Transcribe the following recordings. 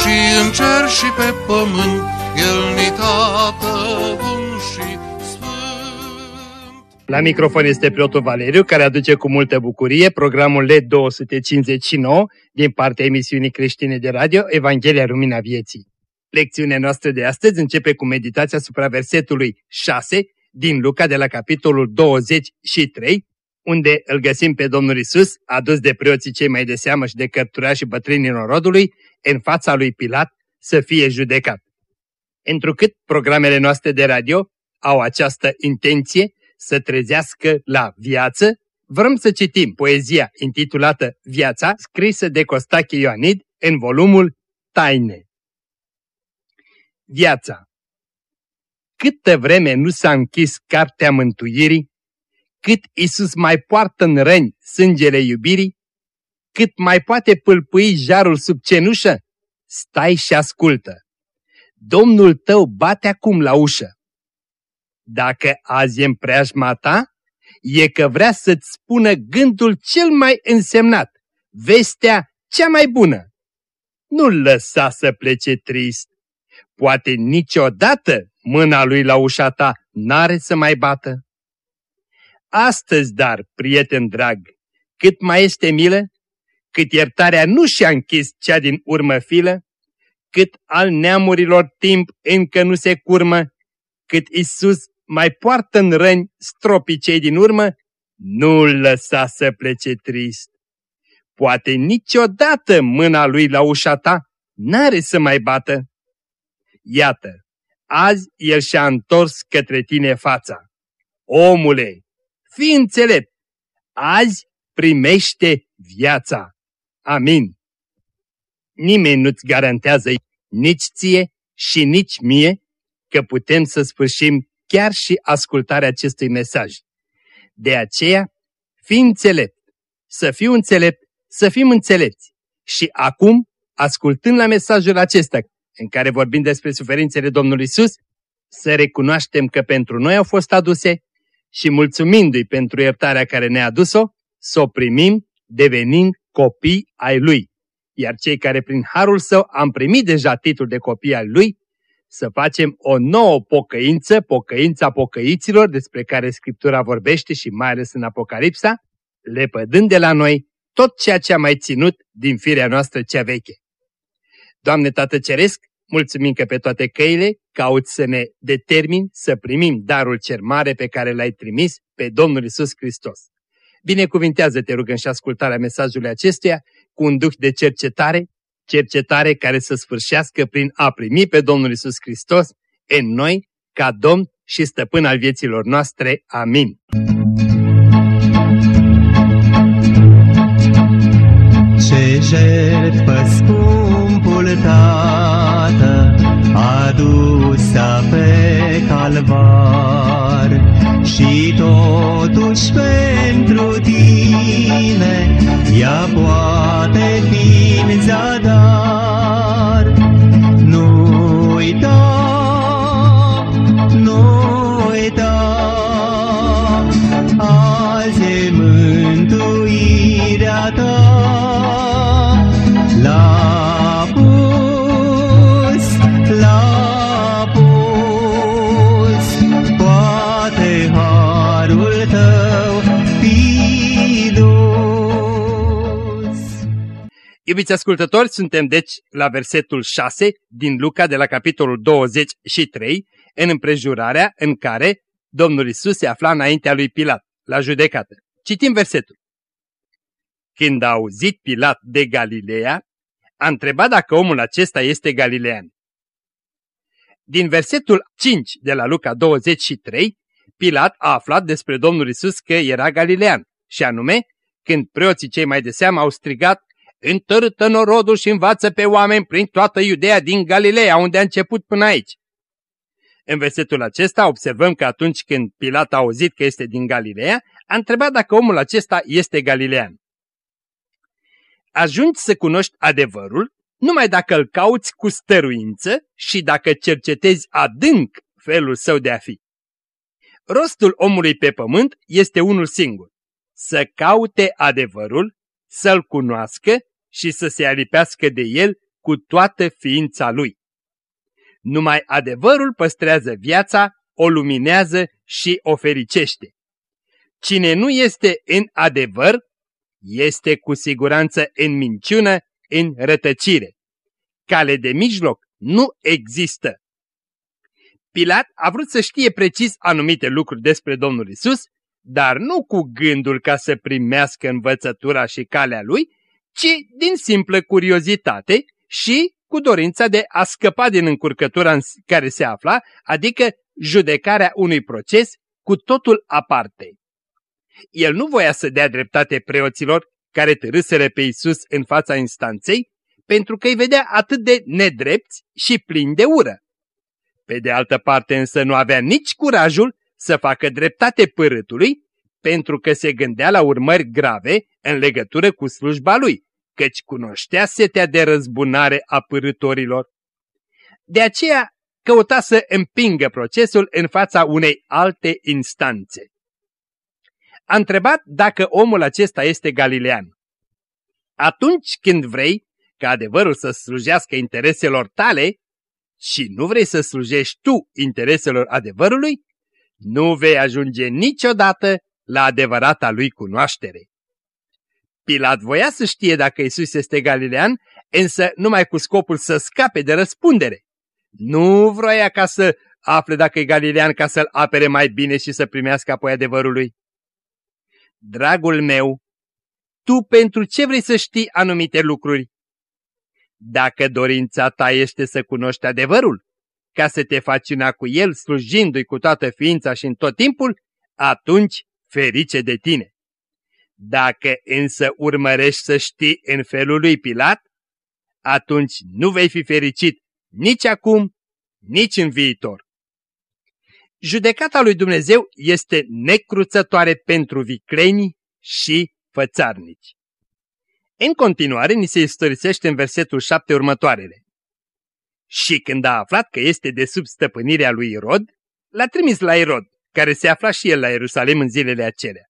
și în cer și pe pământ, El ni tată bun și sfânt. La microfon este preotul Valeriu, care aduce cu multă bucurie programul LED 259 din partea emisiunii creștine de radio Evanghelia Lumina Vieții. Lecțiunea noastră de astăzi începe cu meditația asupra versetului 6 din Luca de la capitolul 23, unde îl găsim pe Domnul Isus, adus de preoții cei mai de seamă și de cărturași și bătrânii norodului, în fața lui Pilat să fie judecat. Întrucât programele noastre de radio au această intenție să trezească la viață, vrem să citim poezia intitulată Viața, scrisă de Costache Ioanid în volumul Taine. Viața Câtă vreme nu s-a închis cartea mântuirii, cât Isus mai poartă în răni sângele iubirii, cât mai poate pâlpui jarul sub cenușă, stai și ascultă. Domnul tău bate acum la ușă. Dacă azi e în preajma ta, e că vrea să-ți spună gândul cel mai însemnat, vestea cea mai bună. Nu-l lăsa să plece trist. Poate niciodată mâna lui la ușa ta n-are să mai bată. Astăzi, dar, prieten drag, cât mai este milă, cât iertarea nu și-a închis cea din urmă filă, cât al neamurilor timp încă nu se curmă, cât Isus mai poartă în răni stropii cei din urmă, nu-l lăsa să plece trist. Poate niciodată mâna lui la ușa ta n-are să mai bată. Iată, azi el și-a întors către tine fața. Omule, fii înțelept, azi primește viața. Amin. Nimeni nu-ți garantează nici ție și nici mie că putem să sfârșim chiar și ascultarea acestui mesaj. De aceea, fii înțelept, să fiu înțelept, să fim înțelepți. Și acum, ascultând la mesajul acesta, în care vorbim despre suferințele Domnului Isus, să recunoaștem că pentru noi au fost aduse și mulțumindu-i pentru iertarea care ne-a adus-o, să o primim devenind copii ai Lui. Iar cei care prin harul său am primit deja titlul de copii ai Lui, să facem o nouă pocăință, pocăința pocăiților despre care Scriptura vorbește și mai ales în Apocalipsa, lepădând de la noi tot ceea ce a mai ținut din firea noastră cea veche. Doamne Tată Ceresc, mulțumim că pe toate căile cauți să ne determin să primim darul cer mare pe care l-ai trimis pe Domnul Isus Hristos. Binecuvintează-te rugăm și ascultarea mesajului acestuia cu un duh de cercetare, cercetare care să sfârșească prin a primi pe Domnul Isus Hristos în noi ca Domn și Stăpân al vieților noastre. Amin. Ce jertfă scumpul Tată adusă pe calvar și totuși pentru tine ea poate fi în zadar. Iubiți ascultători, suntem deci la versetul 6 din Luca de la capitolul 23, în împrejurarea în care Domnul Isus se afla înaintea lui Pilat, la judecată. Citim versetul. Când a auzit Pilat de Galileea, a întrebat dacă omul acesta este galilean. Din versetul 5 de la Luca 23, Pilat a aflat despre Domnul Isus că era galilean, și anume, când preoții cei mai de seamă au strigat, întărâtă norodul și învață pe oameni prin toată Iudeea din Galileea, unde a început până aici. În versetul acesta observăm că atunci când Pilat a auzit că este din Galileea, a întrebat dacă omul acesta este galilean. Ajungi să cunoști adevărul numai dacă îl cauți cu stăruință și dacă cercetezi adânc felul său de a fi. Rostul omului pe pământ este unul singur, să caute adevărul, să-l cunoască și să se alipească de el cu toată ființa lui. Numai adevărul păstrează viața, o luminează și o fericește. Cine nu este în adevăr, este cu siguranță în minciună, în rătăcire. Cale de mijloc nu există. Pilat a vrut să știe precis anumite lucruri despre Domnul Isus, dar nu cu gândul ca să primească învățătura și calea lui, ci din simplă curiozitate și cu dorința de a scăpa din încurcătura în care se afla, adică judecarea unui proces cu totul aparte. El nu voia să dea dreptate preoților care târâsele pe Isus în fața instanței, pentru că îi vedea atât de nedrepți și plini de ură. Pe de altă parte însă nu avea nici curajul să facă dreptate părâtului, pentru că se gândea la urmări grave în legătură cu slujba lui, căci cunoștea setea de răzbunare a părâtorilor. De aceea căuta să împingă procesul în fața unei alte instanțe. A întrebat dacă omul acesta este galilean. Atunci când vrei ca adevărul să slujească intereselor tale și nu vrei să slujești tu intereselor adevărului, nu vei ajunge niciodată la adevărata lui cunoaștere. Pilat voia să știe dacă Isus este galilean, însă numai cu scopul să scape de răspundere. Nu vroia ca să afle dacă e galilean ca să-l apere mai bine și să primească apoi adevărul lui. Dragul meu, tu pentru ce vrei să știi anumite lucruri? Dacă dorința ta este să cunoști adevărul, ca să te faci una cu el slujindu-i cu toată ființa și în tot timpul, atunci ferice de tine. Dacă însă urmărești să știi în felul lui Pilat, atunci nu vei fi fericit nici acum, nici în viitor. Judecata lui Dumnezeu este necruțătoare pentru vicleni și fățarnici. În continuare, ni se istorisește în versetul 7 următoarele. Și când a aflat că este de sub stăpânirea lui Irod, l-a trimis la Irod, care se afla și el la Ierusalim în zilele acelea.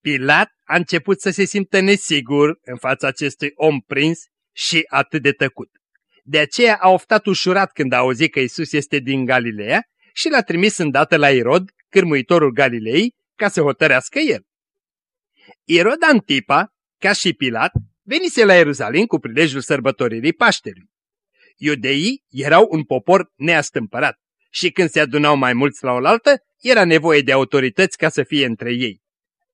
Pilat a început să se simtă nesigur în fața acestui om prins și atât de tăcut. De aceea a oftat ușurat când a auzit că Isus este din Galileea și l-a trimis îndată la Irod, cârmuitorul Galilei, ca să hotărească el. Irod Antipa, ca și Pilat, venise la Ierusalim cu prilejul sărbătoririi Paștelui. Iudeii erau un popor neastâmpărat și când se adunau mai mulți la oaltă, era nevoie de autorități ca să fie între ei.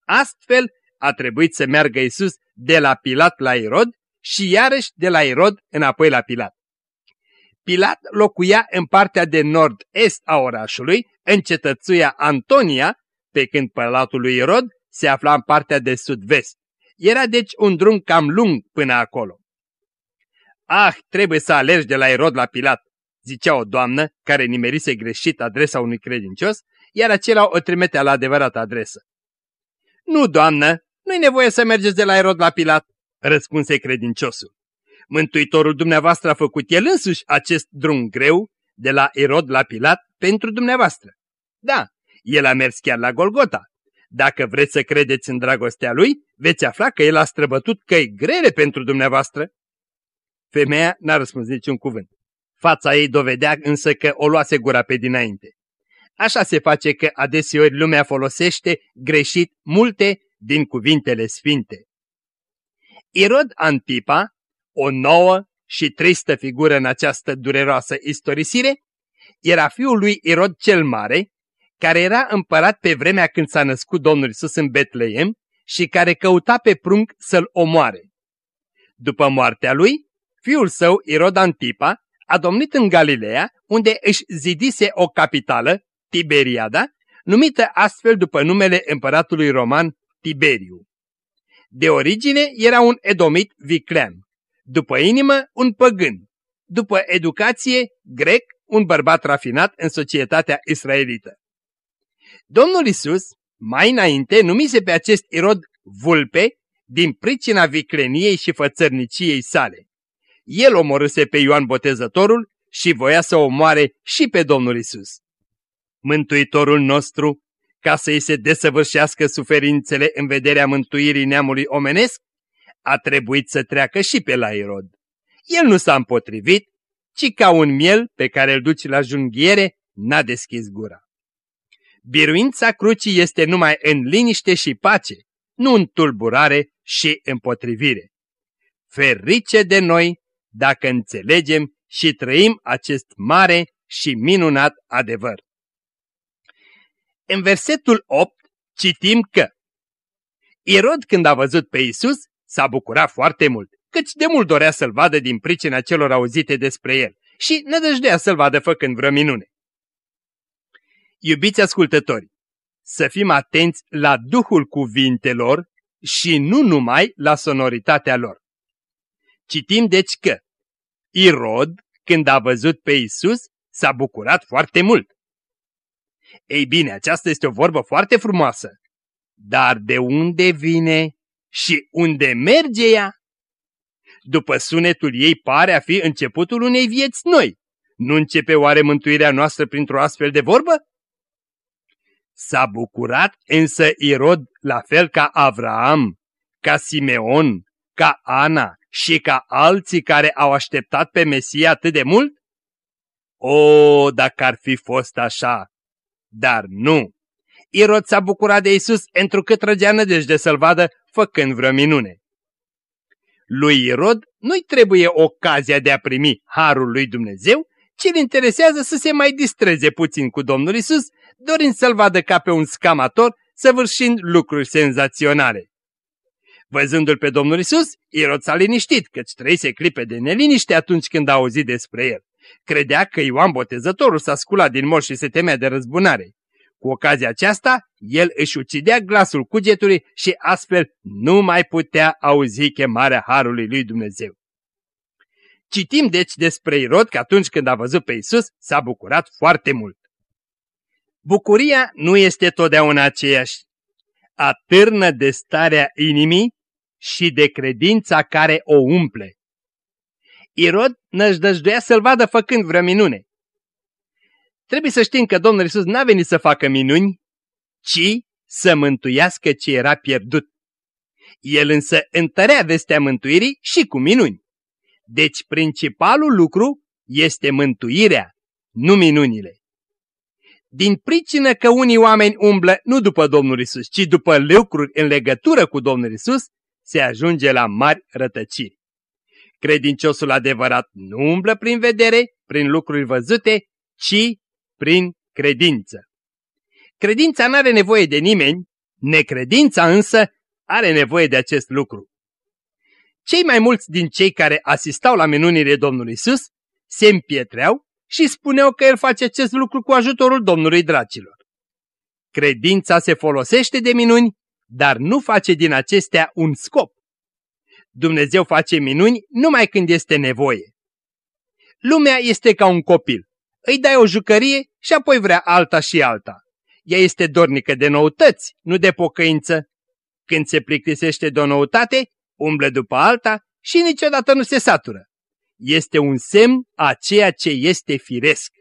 Astfel a trebuit să meargă Isus de la Pilat la Irod și iarăși de la Irod înapoi la Pilat. Pilat locuia în partea de nord-est a orașului, în cetățuia Antonia, pe când palatul lui Irod se afla în partea de sud-vest. Era deci un drum cam lung până acolo. Ah, trebuie să alergi de la Irod la Pilat, zicea o doamnă care nimerise greșit adresa unui credincios, iar acela o trimitea la adevărată adresă. Nu, doamnă, nu-i nevoie să mergeți de la Irod la Pilat, răspunse credinciosul. Mântuitorul dumneavoastră a făcut el însuși acest drum greu de la Irod la Pilat pentru dumneavoastră. Da, el a mers chiar la Golgota. Dacă vreți să credeți în dragostea lui, veți afla că el a străbătut căi grele pentru dumneavoastră. Femeia n-a răspuns niciun cuvânt. Fața ei dovedea însă că o luase gura pe dinainte. Așa se face că adeseori lumea folosește greșit multe din cuvintele sfinte. Irod Antipa, o nouă și tristă figură în această dureroasă istorisire, era fiul lui Irod cel Mare, care era împărat pe vremea când s-a născut Domnul Isus în Betleem și care căuta pe prunc să-l omoare. După moartea lui, fiul său, Irod Antipa, a domnit în Galileea, unde își zidise o capitală, Tiberiada, numită astfel după numele împăratului roman Tiberiu. De origine era un edomit viclean, după inimă un păgân, după educație grec, un bărbat rafinat în societatea israelită. Domnul Isus, mai înainte, numise pe acest irod vulpe din pricina vicleniei și fățărniciei sale. El omorâse pe Ioan Botezătorul și voia să omoare și pe Domnul Isus. Mântuitorul nostru, ca să-i se desăvârșească suferințele în vederea mântuirii neamului omenesc, a trebuit să treacă și pe la Irod. El nu s-a împotrivit, ci ca un miel pe care îl duci la junghiere, n-a deschis gura. Biruința crucii este numai în liniște și pace, nu în tulburare și împotrivire. Ferice de noi dacă înțelegem și trăim acest mare și minunat adevăr. În versetul 8 citim că Irod când a văzut pe Isus s-a bucurat foarte mult, căci de mult dorea să-l vadă din pricina celor auzite despre el și nădăjdea să-l vadă făcând vreo minune. Iubiți ascultători, să fim atenți la duhul cuvintelor și nu numai la sonoritatea lor. Citim deci că Irod, când a văzut pe Isus, s-a bucurat foarte mult. Ei bine, aceasta este o vorbă foarte frumoasă. Dar de unde vine și unde merge ea? După sunetul ei pare a fi începutul unei vieți noi. Nu începe oare mântuirea noastră printr-o astfel de vorbă? S-a bucurat însă Irod la fel ca Avraam, ca Simeon, ca Ana și ca alții care au așteptat pe Mesia atât de mult? O, dacă ar fi fost așa! Dar nu! Irod s-a bucurat de Isus întrucât trăgea nădejde să-l vadă făcând vreo minune. Lui Irod nu-i trebuie ocazia de a primi harul lui Dumnezeu, ci îl interesează să se mai distreze puțin cu Domnul Isus, dorind să-l vadă ca pe un scamator, săvârșind lucruri senzaționale. Văzându-l pe Domnul Isus, Irod s-a liniștit, căci trăise clipe de neliniște atunci când a auzit despre el. Credea că Ioan Botezătorul s-a sculat din mor și se temea de răzbunare. Cu ocazia aceasta, el își ucidea glasul cugetului și astfel nu mai putea auzi chemarea Harului lui Dumnezeu. Citim deci despre Irod că atunci când a văzut pe Isus s-a bucurat foarte mult. Bucuria nu este totdeauna aceeași. Atârnă de starea inimii și de credința care o umple. Irod năjdăjduia să-l vadă făcând vreo minune. Trebuie să știm că Domnul Isus n-a venit să facă minuni, ci să mântuiască ce era pierdut. El însă întărea vestea mântuirii și cu minuni. Deci principalul lucru este mântuirea, nu minunile. Din pricină că unii oameni umblă nu după Domnul Isus, ci după lucruri în legătură cu Domnul Isus, se ajunge la mari rătăciri. Credinciosul adevărat nu umblă prin vedere, prin lucruri văzute, ci prin credință. Credința nu are nevoie de nimeni, necredința însă are nevoie de acest lucru. Cei mai mulți din cei care asistau la minunile Domnului Isus se împietreau și spuneau că El face acest lucru cu ajutorul Domnului dracilor. Credința se folosește de minuni, dar nu face din acestea un scop. Dumnezeu face minuni numai când este nevoie. Lumea este ca un copil. Îi dai o jucărie și apoi vrea alta și alta. Ea este dornică de noutăți, nu de pocăință. Când se plictisește de o noutate, umblă după alta și niciodată nu se satură. Este un semn a ceea ce este firesc.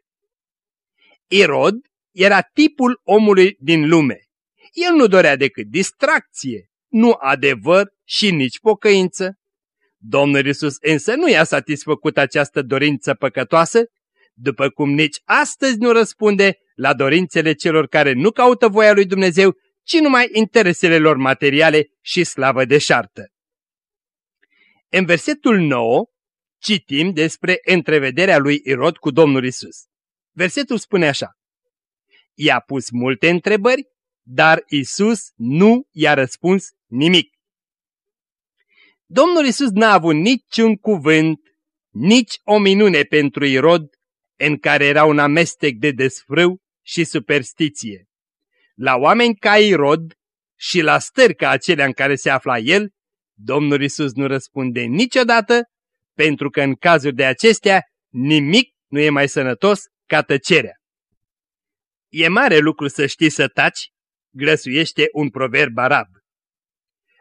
Irod era tipul omului din lume. El nu dorea decât distracție, nu adevăr și nici pocăință. Domnul Iisus însă nu i-a satisfăcut această dorință păcătoasă, după cum nici astăzi nu răspunde la dorințele celor care nu caută voia lui Dumnezeu, ci numai interesele lor materiale și slavă deșartă. În versetul 9 citim despre întrevederea lui Irod cu Domnul Isus. Versetul spune așa. I-a pus multe întrebări, dar Isus nu i-a răspuns nimic. Domnul Isus n-a avut niciun cuvânt, nici o minune pentru Irod, în care era un amestec de desfrâu și superstiție. La oameni ca Irod și la stări ca acelea în care se afla el, Domnul Isus nu răspunde niciodată, pentru că în cazuri de acestea nimic nu e mai sănătos ca tăcerea. E mare lucru să știi să taci, grăsuiește un proverb arab.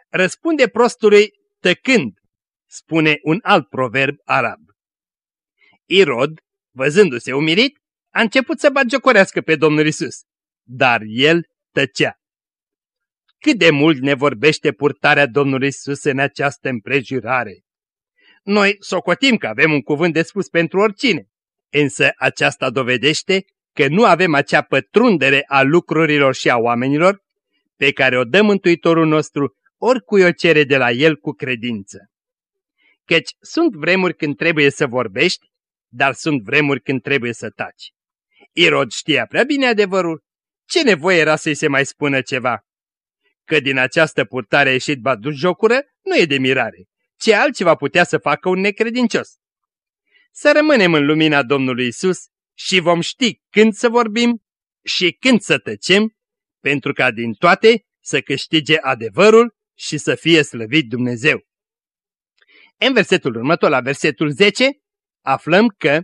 Răspunde prostului tăcând, spune un alt proverb arab. Irod, văzându-se umilit, a început să bagiocorească pe Domnul Isus, dar el tăcea. Cât de mult ne vorbește purtarea Domnului Isus în această împrejurare. Noi socotim că avem un cuvânt de spus pentru oricine, însă aceasta dovedește că nu avem acea pătrundere a lucrurilor și a oamenilor pe care o dă Mântuitorul nostru oricui o cere de la el cu credință. Căci sunt vremuri când trebuie să vorbești, dar sunt vremuri când trebuie să taci. Irod știa prea bine adevărul. Ce nevoie era să-i se mai spună ceva? Că din această purtare a ieșit jocură nu e de mirare. Ce altceva putea să facă un necredincios? Să rămânem în lumina Domnului Isus și vom ști când să vorbim și când să tăcem, pentru ca din toate să câștige adevărul și să fie slăvit Dumnezeu. În versetul următor, la versetul 10, aflăm că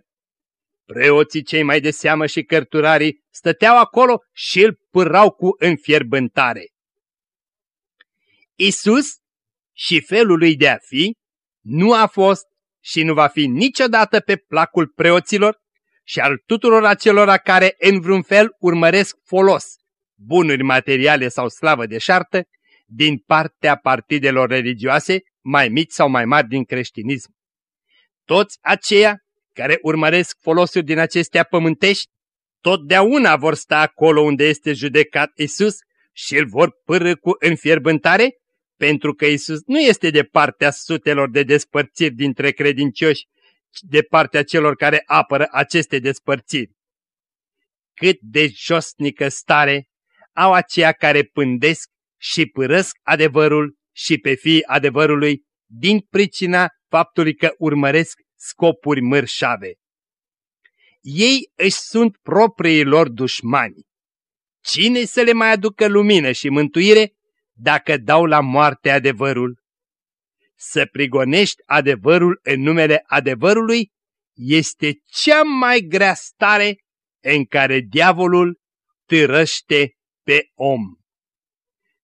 preoții cei mai de seamă și cărturarii stăteau acolo și îl pârau cu înfierbântare. Isus și felul lui de a fi nu a fost și nu va fi niciodată pe placul preoților și al tuturor acelora care în vreun fel urmăresc folos, bunuri materiale sau slavă de șartă, din partea partidelor religioase, mai mici sau mai mari din creștinism. Toți aceia care urmăresc folosuri din acestea pământești, totdeauna vor sta acolo unde este judecat Isus și îl vor pârâ cu înfierbântare, pentru că Isus nu este de partea sutelor de despărțiri dintre credincioși, ci de partea celor care apără aceste despărțiri. Cât de josnică stare au aceia care pândesc și părăsc adevărul și pe fii adevărului din pricina faptului că urmăresc scopuri mărșave. Ei își sunt proprii lor dușmani. Cine să le mai aducă lumină și mântuire dacă dau la moarte adevărul? Să prigonești adevărul în numele adevărului este cea mai grea stare în care diavolul târăște pe om.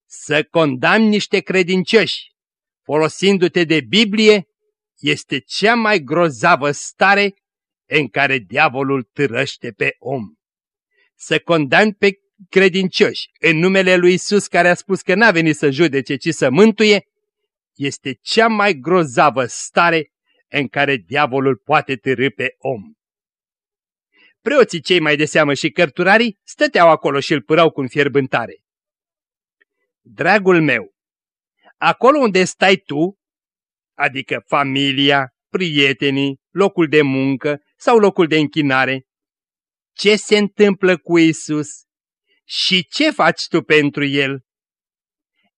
Să condamni niște credincioși folosindu-te de Biblie este cea mai grozavă stare în care diavolul târăște pe om. Să condamni pe credincioși în numele lui Isus care a spus că n-a venit să judece, ci să mântuie, este cea mai grozavă stare în care diavolul poate târâ pe om. Preoții cei mai de seamă și cărturarii stăteau acolo și îl pârau cu fierbântare. Dragul meu, acolo unde stai tu, adică familia, prietenii, locul de muncă sau locul de închinare, ce se întâmplă cu Isus și ce faci tu pentru El?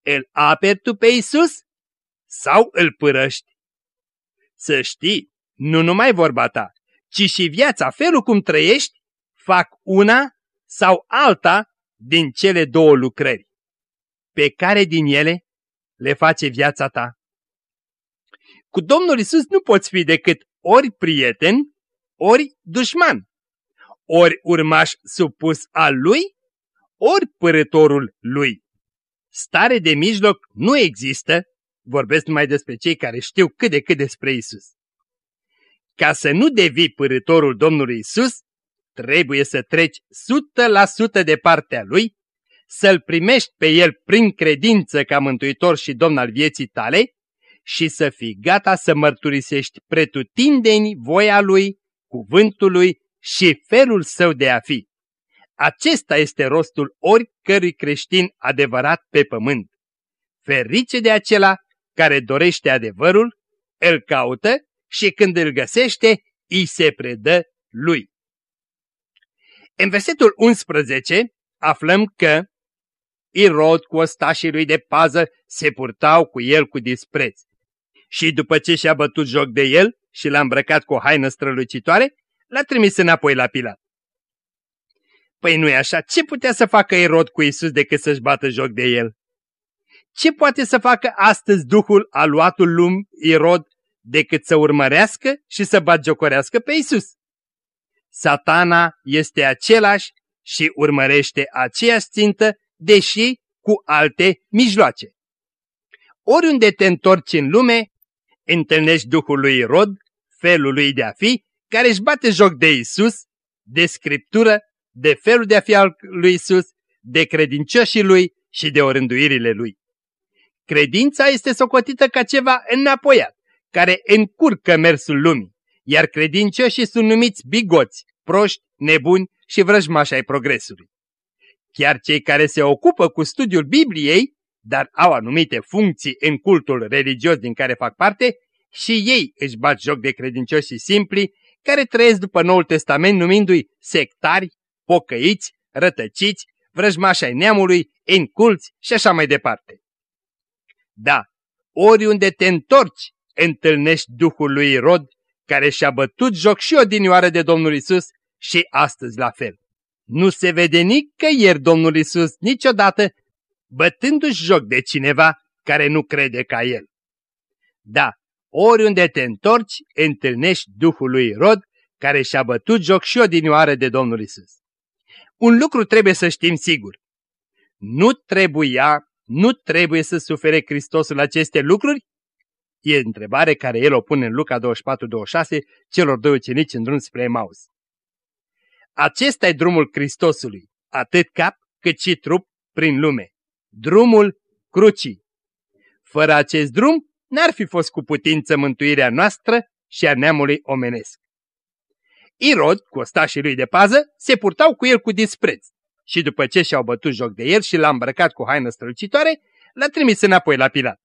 Îl aperi tu pe Isus sau îl părăști? Să știi, nu numai vorba ta, ci și viața, felul cum trăiești, fac una sau alta din cele două lucrări pe care din ele le face viața ta. Cu Domnul Isus nu poți fi decât ori prieten, ori dușman, ori urmaș supus al lui, ori părătorul lui. Stare de mijloc nu există, vorbesc numai despre cei care știu cât de cât despre Isus. Ca să nu devii părătorul Domnului Isus, trebuie să treci 100% de partea lui să-L primești pe El prin credință ca mântuitor și domn al vieții tale și să fii gata să mărturisești pretutindeni voia Lui, cuvântul Lui și felul său de a fi. Acesta este rostul oricărui creștin adevărat pe pământ. Ferice de acela care dorește adevărul, îl caută și când îl găsește, îi se predă lui. În versetul 11 aflăm că Irod cu ostașii lui de pază se purtau cu el cu dispreț. Și după ce și-a bătut joc de el și l-a îmbrăcat cu o haină strălucitoare, l-a trimis înapoi la Pilat. Păi nu-i așa, ce putea să facă Irod cu Isus decât să-și bată joc de el? Ce poate să facă astăzi Duhul aluatul lum Irod decât să urmărească și să bagiocorească pe Isus? Satana este același și urmărește aceeași țintă, deși cu alte mijloace. Oriunde te întorci în lume, întâlnești Duhul lui Irod, felul lui de a fi, care își bate joc de Isus, de Scriptură, de felul de a fi al lui Isus, de credincioșii lui și de orânduirile lui. Credința este socotită ca ceva înapoiat, care încurcă mersul lumii, iar credincioșii sunt numiți bigoți, proști, nebuni și vrăjmași ai progresului. Chiar cei care se ocupă cu studiul Bibliei, dar au anumite funcții în cultul religios din care fac parte, și ei își bat joc de credincioșii simpli, care trăiesc după Noul Testament numindu-i sectari, pocăiți, rătăciți, vrăjmași ai neamului, inculți și așa mai departe. Da, oriunde te întorci, întâlnești Duhul lui Rod, care și-a bătut joc și odinioară de Domnul Isus și astăzi la fel. Nu se vede nicăieri Domnul Isus niciodată bătându-și joc de cineva care nu crede ca el. Da, oriunde te întorci, întâlnești Duhul lui Rod, care și-a bătut joc și odinioară de Domnul Isus. Un lucru trebuie să știm sigur. Nu trebuia, nu trebuie să sufere Hristosul aceste lucruri? E întrebare care el o pune în Luca 24-26 celor doi ucenici în drum spre Emaus. Acesta e drumul Hristosului, atât cap cât și trup prin lume. Drumul crucii. Fără acest drum, n-ar fi fost cu putință mântuirea noastră și a neamului omenesc. Irod, cu ostașii lui de pază, se purtau cu el cu dispreț și după ce și-au bătut joc de el și l-a îmbrăcat cu haină strălucitoare, l-a trimis înapoi la Pilat.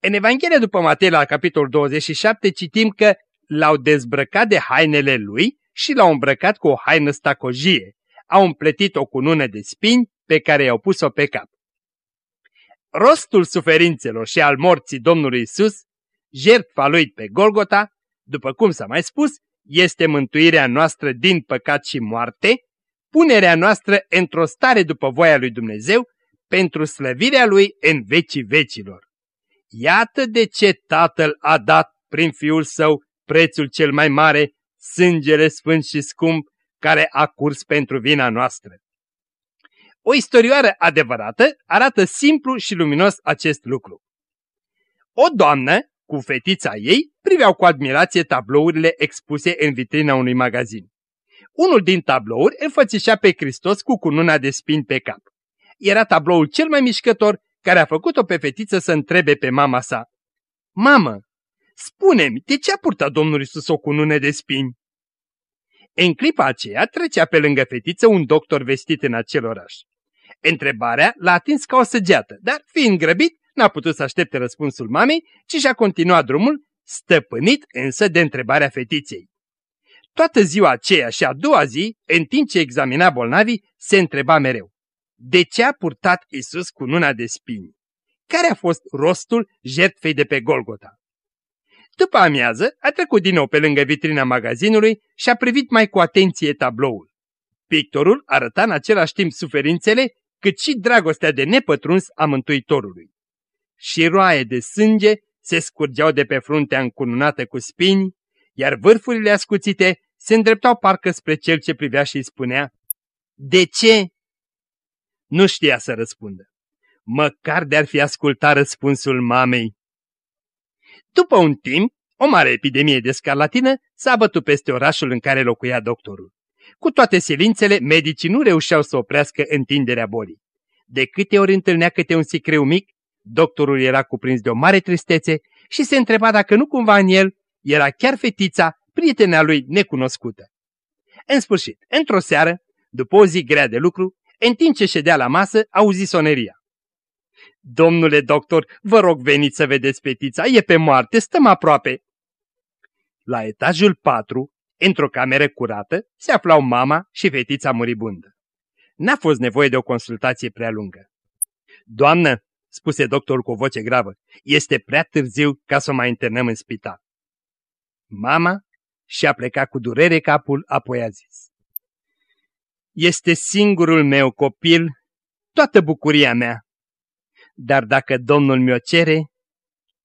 În Evanghelia după Matei, la capitolul 27, citim că l-au dezbrăcat de hainele lui și l-au îmbrăcat cu o haină stacojie. Au împletit o cunună de spini pe care i-au pus-o pe cap. Rostul suferințelor și al morții Domnului Isus, jertfa lui pe Golgota, după cum s-a mai spus, este mântuirea noastră din păcat și moarte, punerea noastră într-o stare după voia lui Dumnezeu, pentru slăvirea lui în vecii vecilor. Iată de ce Tatăl a dat prin Fiul Său prețul cel mai mare, sângele sfânt și scump, care a curs pentru vina noastră. O istorioară adevărată arată simplu și luminos acest lucru. O doamnă, cu fetița ei, priveau cu admirație tablourile expuse în vitrina unui magazin. Unul din tablouri înfățișa pe Hristos cu cununa de spin pe cap. Era tabloul cel mai mișcător care a făcut-o pe fetiță să întrebe pe mama sa. Mamă, spune-mi, de ce a purtat Domnul Isus o cunună de spini? În clipa aceea trecea pe lângă fetiță un doctor vestit în acel oraș. Întrebarea l-a atins ca o săgeată, dar fiind grăbit, n-a putut să aștepte răspunsul mamei, ci și-a continuat drumul, stăpânit însă de întrebarea fetiței. Toată ziua aceea și a doua zi, în timp ce examina bolnavii, se întreba mereu. De ce a purtat Isus cu nuna de spini? Care a fost rostul jertfei de pe Golgota? După amiază, a trecut din nou pe lângă vitrina magazinului și a privit mai cu atenție tabloul. Pictorul arăta în același timp suferințele, cât și dragostea de nepătruns a Mântuitorului. Și roaie de sânge se scurgeau de pe fruntea încununată cu spini, iar vârfurile ascuțite se îndreptau parcă spre cel ce privea și îi spunea, De ce? Nu știa să răspundă. Măcar de-ar fi ascultat răspunsul mamei. După un timp, o mare epidemie de scarlatină s-a bătut peste orașul în care locuia doctorul. Cu toate silințele, medicii nu reușeau să oprească întinderea bolii. De câte ori întâlnea câte un sicreu mic, doctorul era cuprins de o mare tristețe și se întreba dacă nu cumva în el era chiar fetița, prietena lui necunoscută. În sfârșit, într-o seară, după o zi grea de lucru, în timp ce ședea la masă, auzi soneria. Domnule doctor, vă rog veniți să vedeți fetița, e pe moarte, stăm aproape. La etajul 4, într-o cameră curată, se aflau mama și fetița muribundă. N-a fost nevoie de o consultație prea lungă. Doamnă, spuse doctorul cu o voce gravă, este prea târziu ca să o mai internăm în spital. Mama și-a plecat cu durere capul, apoi a zis. Este singurul meu copil, toată bucuria mea. dar dacă Domnul mi-o cere,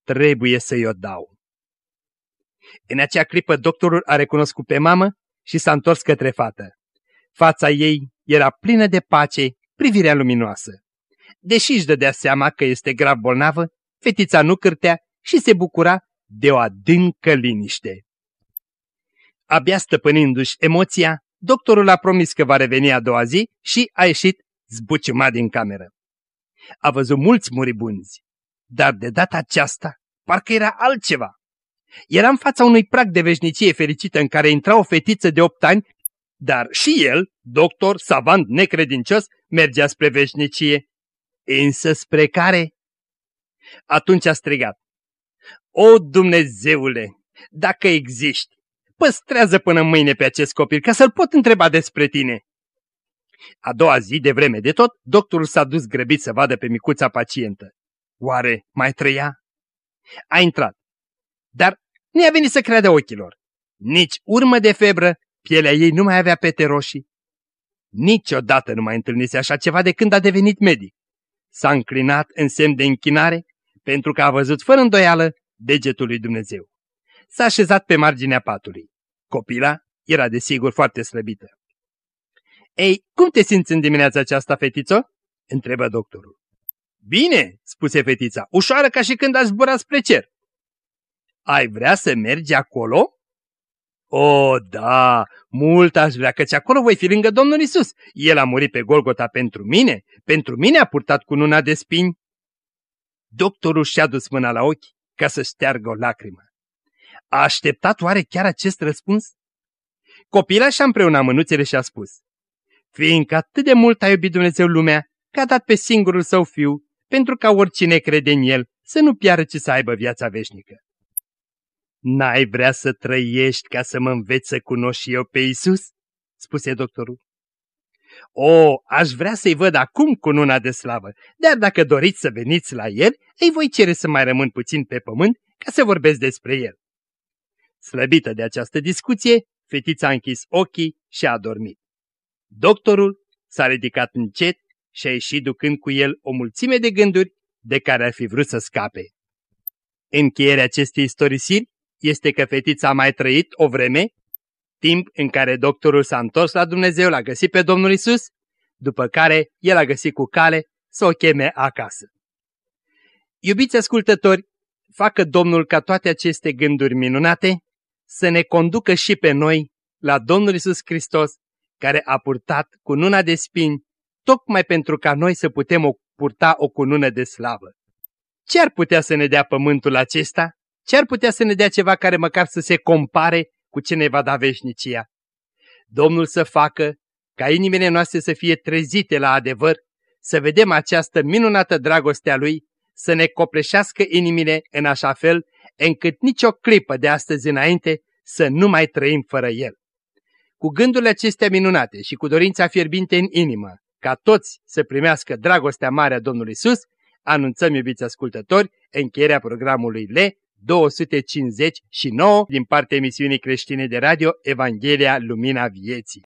trebuie să-i o dau. În acea clipă doctorul a recunoscut pe mamă și s-a întors către fată. Fața ei era plină de pace, privirea luminoasă. Deși își dădea seama că este grav bolnavă, fetița nu cârtea și se bucura de o adâncă liniște. Abia stăpânindu-și emoția, doctorul a promis că va reveni a doua zi și a ieșit zbuciumat din cameră. A văzut mulți muribunzi, dar de data aceasta parcă era altceva. Era în fața unui prag de veșnicie fericită în care intra o fetiță de opt ani, dar și el, doctor, savant, necredincios, mergea spre veșnicie. Însă spre care? Atunci a strigat. O, Dumnezeule, dacă existi, păstrează până mâine pe acest copil ca să-l pot întreba despre tine. A doua zi, de vreme de tot, doctorul s-a dus grăbit să vadă pe micuța pacientă. Oare mai trăia? A intrat. Dar nu i-a venit să creadă ochilor. Nici urmă de febră, pielea ei nu mai avea pete roșii. Niciodată nu mai întâlnise așa ceva de când a devenit medic. S-a înclinat în semn de închinare pentru că a văzut fără îndoială degetul lui Dumnezeu. S-a așezat pe marginea patului. Copila era desigur foarte slăbită. Ei, cum te simți în dimineața aceasta, fetițo?" întrebă doctorul. Bine," spuse fetița, ușoară ca și când aș zbura spre cer. Ai vrea să mergi acolo?" O, da, mult aș vrea, căci acolo voi fi lângă Domnul Isus. El a murit pe Golgota pentru mine, pentru mine a purtat cununa de spini. Doctorul și-a dus mâna la ochi ca să șteargă o lacrimă. A așteptat oare chiar acest răspuns? Copila și-a împreunat mânuțele și a spus, Fiindcă atât de mult a iubit Dumnezeu lumea, că a dat pe singurul său fiu, pentru ca oricine crede în el să nu piară, ci să aibă viața veșnică. N-ai vrea să trăiești ca să mă înveți să cunosc și eu pe Isus? spuse doctorul. O, aș vrea să-i văd acum cu nuna de slavă, dar dacă doriți să veniți la el, îi voi cere să mai rămân puțin pe pământ ca să vorbesc despre el. Slăbită de această discuție, fetița a închis ochii și a adormit. Doctorul s-a ridicat încet și a ieșit ducând cu el o mulțime de gânduri de care ar fi vrut să scape. Încheierea acestei istorisiri este că fetița a mai trăit o vreme, timp în care doctorul s-a întors la Dumnezeu, l-a găsit pe Domnul Isus, după care el a găsit cu cale să o cheme acasă. Iubiți ascultători, facă Domnul ca toate aceste gânduri minunate să ne conducă și pe noi la Domnul Isus Hristos, care a purtat cununa de spini, tocmai pentru ca noi să putem o purta o cunună de slavă. Ce ar putea să ne dea pământul acesta? Ce ar putea să ne dea ceva care măcar să se compare cu ce ne va da veșnicia? Domnul să facă ca inimile noastre să fie trezite la adevăr, să vedem această minunată dragoste a Lui, să ne copleșească inimile în așa fel încât nicio clipă de astăzi înainte să nu mai trăim fără El. Cu gândurile acestea minunate și cu dorința fierbinte în inimă, ca toți să primească dragostea mare a Domnului Isus, anunțăm, iubiți ascultători, încheierea programului L 259 din partea emisiunii creștine de radio Evanghelia Lumina Vieții.